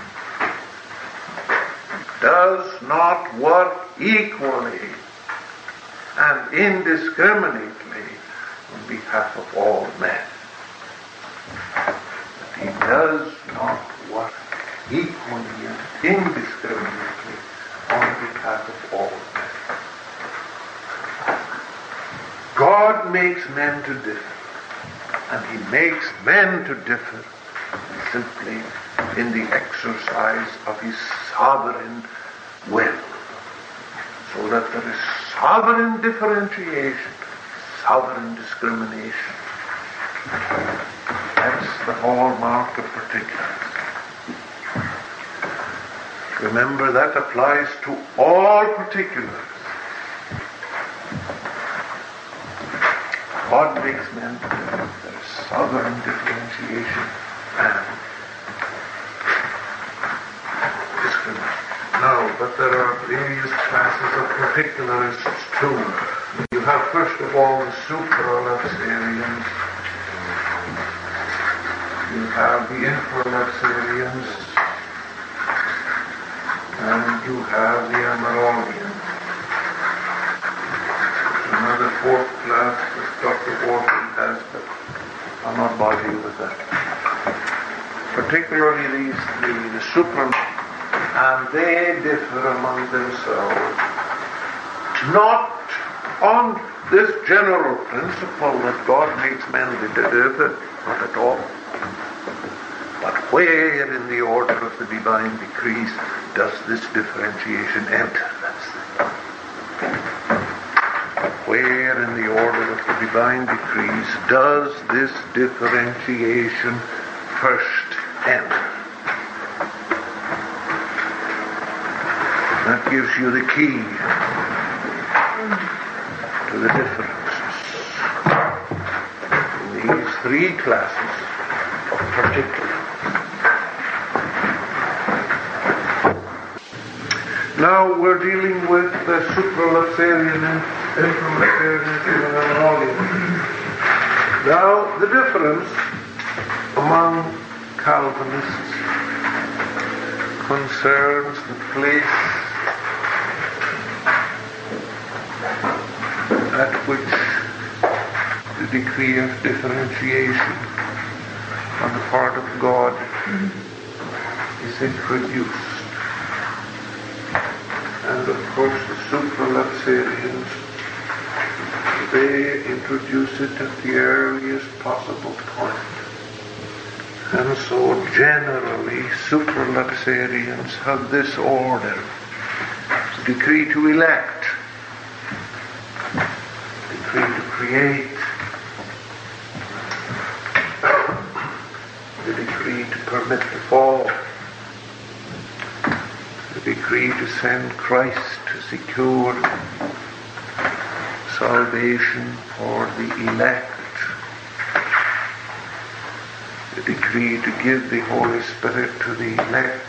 does not work equally and indiscriminately on behalf of all men. He does not work equally and indiscriminately on behalf of all men. God makes men to differ, and he makes men to differ simply in the exercise of his sovereign will. So that there is sovereign differentiation, sovereign discrimination. That's the hallmark of particulars. Remember that applies to all particulars. God makes men there's southern differentiation and discrimination. No, but there are various classes of particularists too. You have first of all the supralapsarians. You have the infralapsarians. And you have the Amyraldians. Another fourth class that Dr. Wharton has, I'll not bother you with that. Particularly these, the, the and they differ among themselves. Not on this general principle that God makes men different, not at all. But where in the order of the divine decrees does this differentiation enter? That's the Where in the order of the divine decrees does this differentiation first enter? That gives you the key to the differences in these three classes of particulars. Now we're dealing with the and Now the difference among Calvinists concerns the place at which the decree of differentiation on the part of God is introduced. And of course the supralapsarians, they introduce it at the earliest possible point. And so generally supralapsarians have this order. Decree to elect, decree to create, the decree to permit the fall, the decree to send Christ to secure salvation for the elect, the decree to give the Holy Spirit to the elect,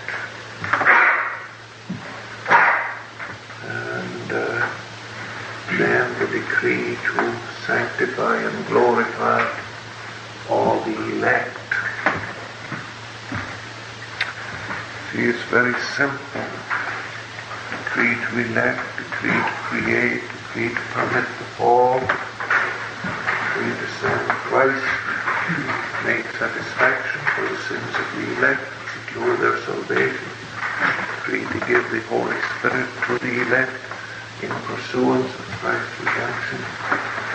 and uh, then the decree to sanctify and glorify all the elect. See, it's very simple. Decree to elect, decree to create, decree to permit the fall, decree to send Christ, make satisfaction for the sins of the elect, secure their salvation, decree to give the Holy Spirit to the elect in pursuance of Christ's redemption,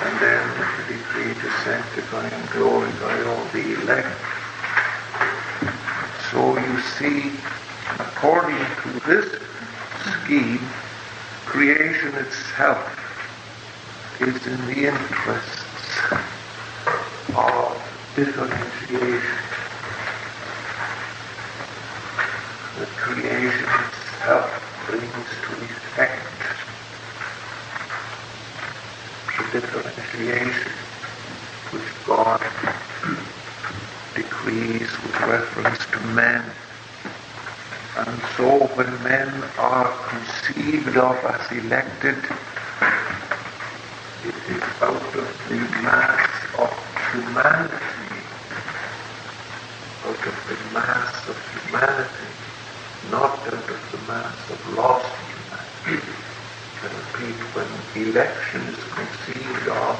and then the decree to sanctify and glorify all the elect. So you see, according to this scheme, creation itself is in the interests of differentiation. The creation itself brings to effect the differentiation which God decrees with reference to men. And so when men are conceived of as elected, it is out of the mass of humanity, out of the mass of humanity, not out of the mass of lost humanity. I repeat, when election is conceived of,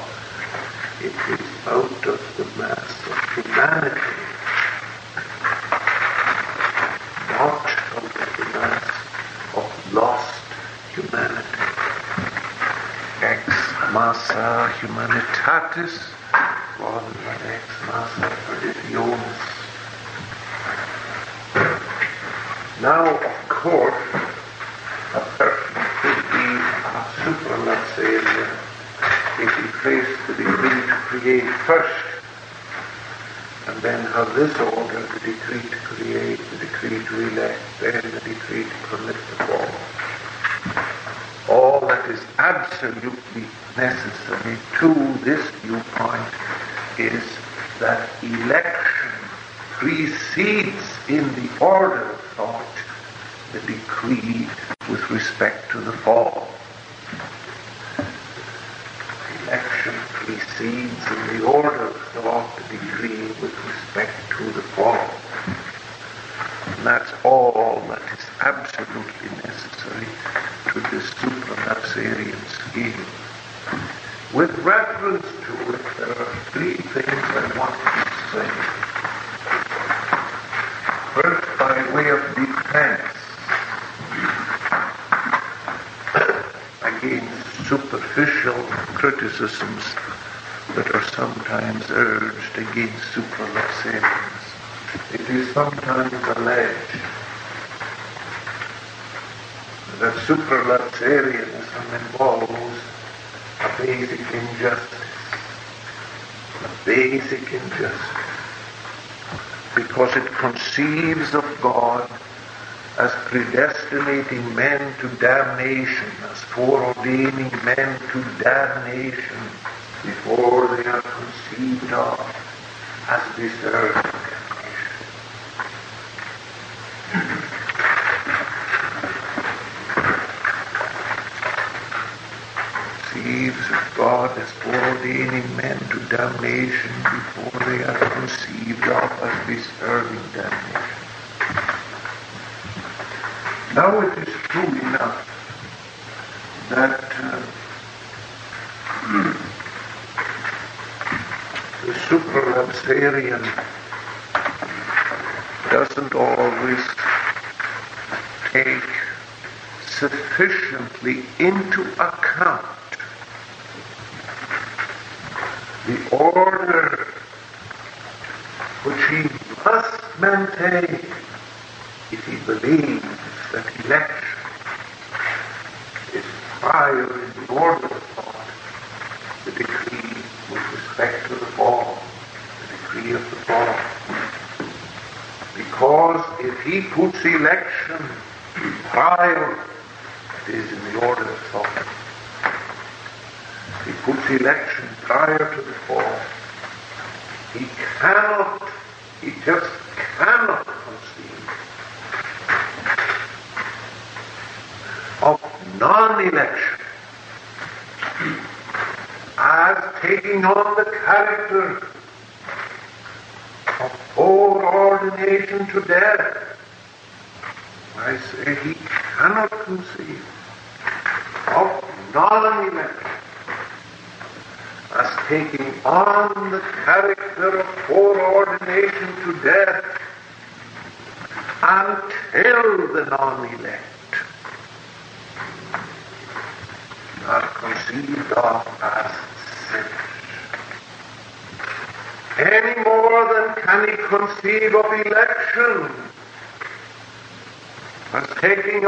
it is out of the mass of humanity, not out of the mass of lost humanity. Ex massa humanitatis rather than ex massa perditionis. Now, of course, a person could be a supralapsarian if he placed the decree to create first and then have this order, the decree to create, the decree to elect, then the decree to permit the fall. All that is absolutely necessary to this viewpoint is that election precedes in the order of thought the decree with respect to the fall. Election precedes in the order of thought the decree with respect to the fall. And that's all that is absolutely necessary to this supralapsarian scheme. With reference to it, there are three things I want to say. First, by way of defense against superficial criticisms that are sometimes urged against supralapsarians. It is sometimes alleged that supralapsarianism involves a basic injustice. A basic injustice. Because it conceives of God as predestinating men to damnation, as foreordaining men to damnation before they are conceived of as deserving damnation. Conceives of God as foreordaining men to damnation before they are conceived of as deserving damnation. Now it is true enough that uh, the supralapsarian doesn't always take sufficiently into account the order which he must maintain if he believes that election is prior in the order of thought, the decree with respect to the fall, the decree of the fall. Because if he puts election prior, it is in the order of thought. If he puts election prior to the fall, he cannot, he just cannot conceive of non-election as taking on the character of foreordination to death. I say he cannot conceive of non-election as taking on the character of foreordination to death until the non-elect are conceived of as sinners. Any more than can he conceive of election as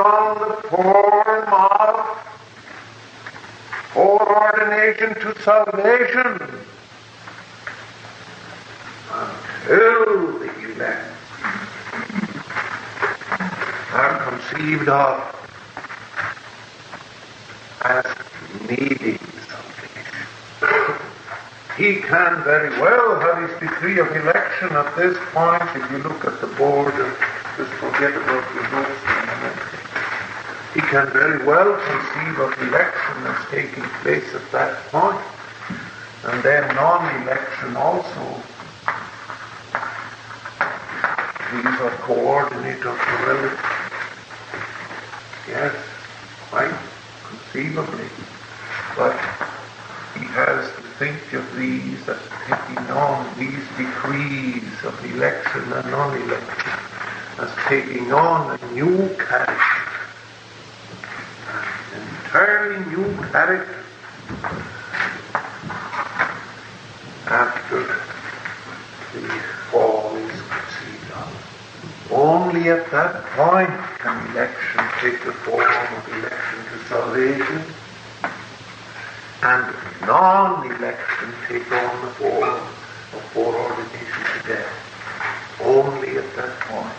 on the form of foreordination to salvation until the elect are conceived of as needing salvation. He can very well have his decree of election at this point. If you look at the border, just forget about the notes for a minute. He can very well conceive of election as taking place at that. And then non-election also. These are coordinate of. Yes, quite conceivably. But he has to think of these as taking on these decrees of election and non-election as taking on a new character, an entirely new character after the fall is conceived of. Only at that point can election take the form of election to salvation and non-election take on the form of foreordination to death. only at that point.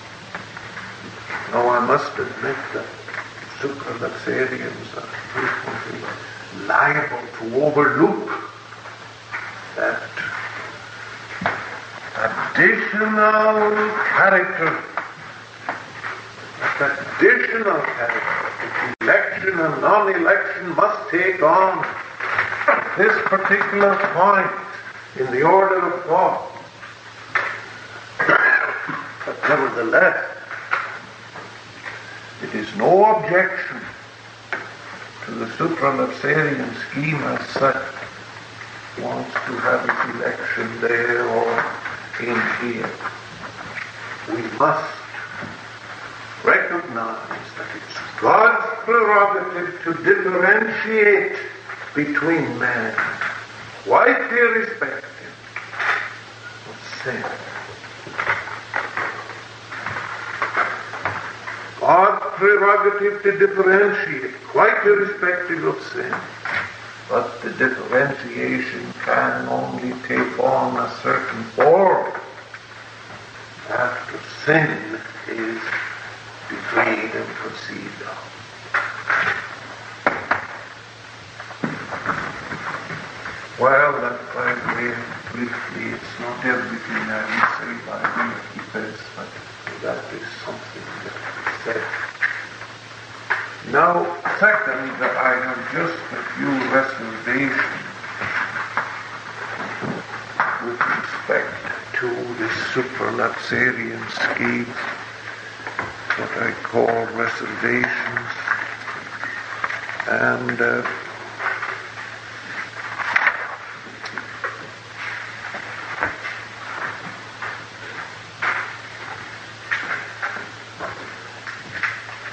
Now I must admit that supralapsarians are liable to overlook that additional character, that additional character that election and non-election must take on this particular point in the order of God. but nevertheless, it is no objection the supralapsarian scheme as such wants to have its election there or in here. We must recognize that it's God's prerogative to differentiate between men, quite irrespective of sin. God's prerogative to differentiate, quite irrespective of sin. But the differentiation can only take on a certain form after sin is decreed and conceived of. Well, that by way briefly, it's not everything I would say by way of defense, but that is something that is said. Now, second, I have just a few reservations with respect to the supralapsarian scheme, what I call reservations, and uh,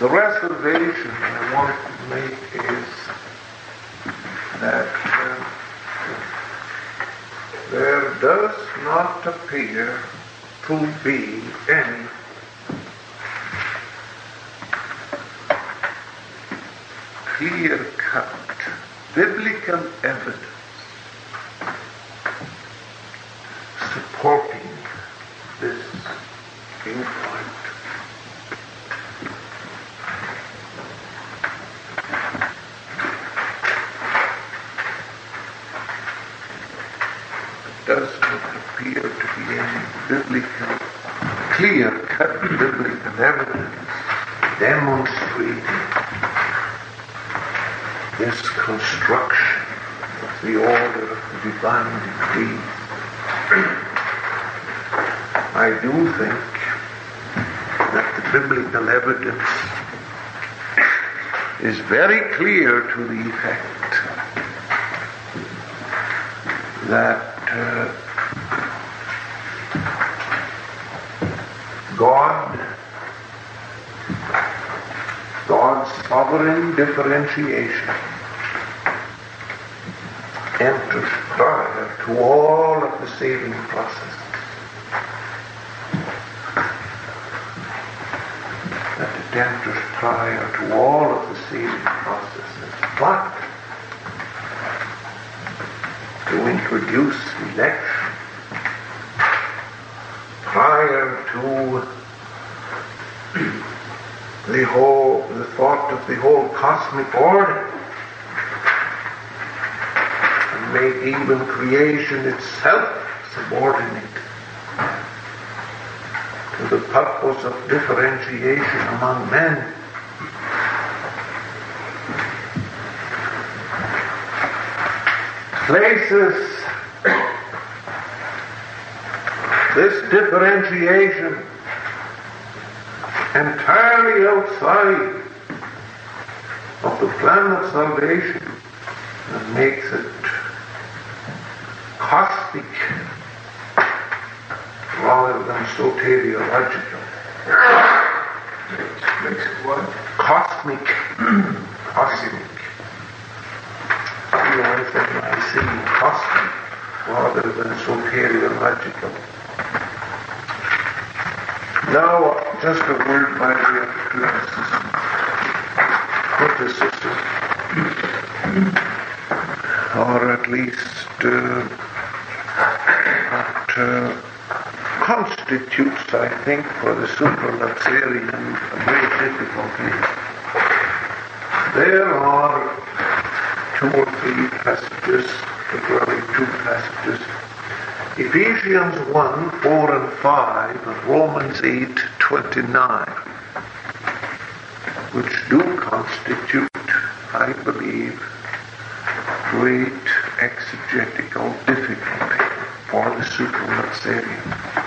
The reservation I want to make is that uh, there does not appear to be any clear-cut biblical evidence supporting this viewpoint. does not appear to be any biblical, clear-cut biblical evidence demonstrating this construction of the order of the divine decree. I do think that the biblical evidence is very clear to the effect that uh, God, God's sovereign differentiation enters prior to all of the saving processes. That it enters prior to all of the saving processes. But to introduce election prior to the whole, the thought of the whole cosmic order, and make even creation itself subordinate to the purpose of differentiation among men. This differentiation entirely outside of the plan of salvation and makes it cosmic rather than soteriological. Makes it what? Cosmic. cosmic. The only thing I see rather than soteriological. Now, just a word by way of criticism. Criticism. Or at least uh, what uh, constitutes I think, for the supralapsarian a great difficulty. There are two or three passages, particularly two passages, Ephesians 1, 4 and 5, and Romans 8, 29, which do constitute, I believe, great exegetical difficulty for the supralapsarian.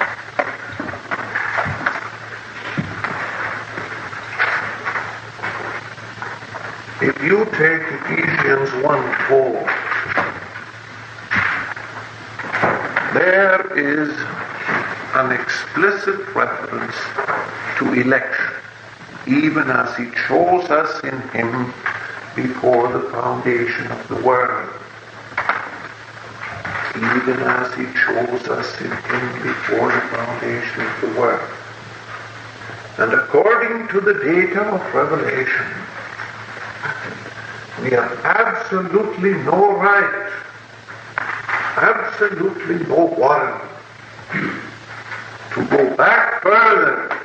If you take Ephesians 1 4, there is an explicit reference to election, even as He chose us in Him before the foundation of the world. Even as He chose us in Him before the foundation of the world. And according to the data of Revelation, we have absolutely no right, absolutely no warrant to go back further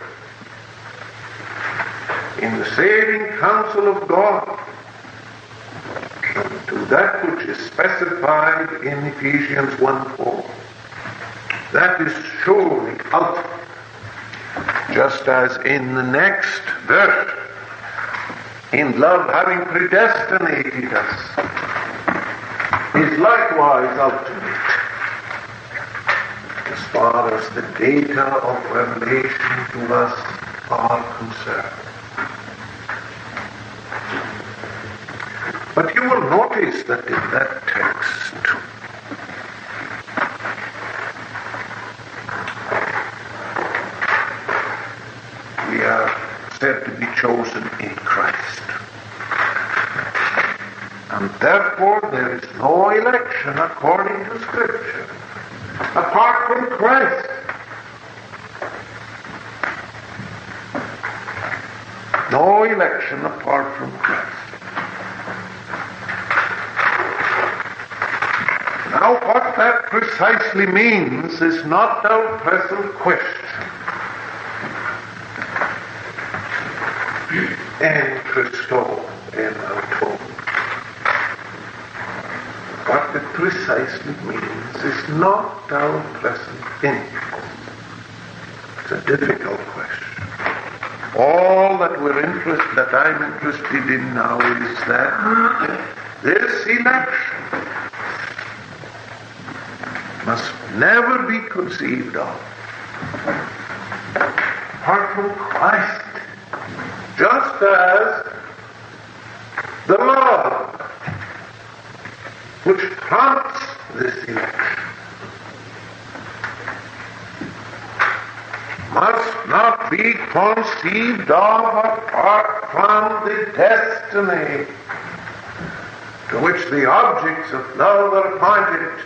in the saving counsel of God to that which is specified in Ephesians 1 4. That is surely ultimate. Just as in the next verse, in love having predestinated us, is likewise ultimate as far as the data of revelation to us are concerned. But you will notice that in that text, we are said to be chosen in Christ. And therefore there is no election according to Scripture from Christ. No election apart from Christ. Now, what that precisely means is not our present question. En Christo en auto. What it precisely means is not our It's a difficult question. All that we're interested, that I'm interested in now is that this election must never be conceived of apart from Christ, just as the love which prompts this election must not be conceived of apart from the destiny to which the objects of love are appointed.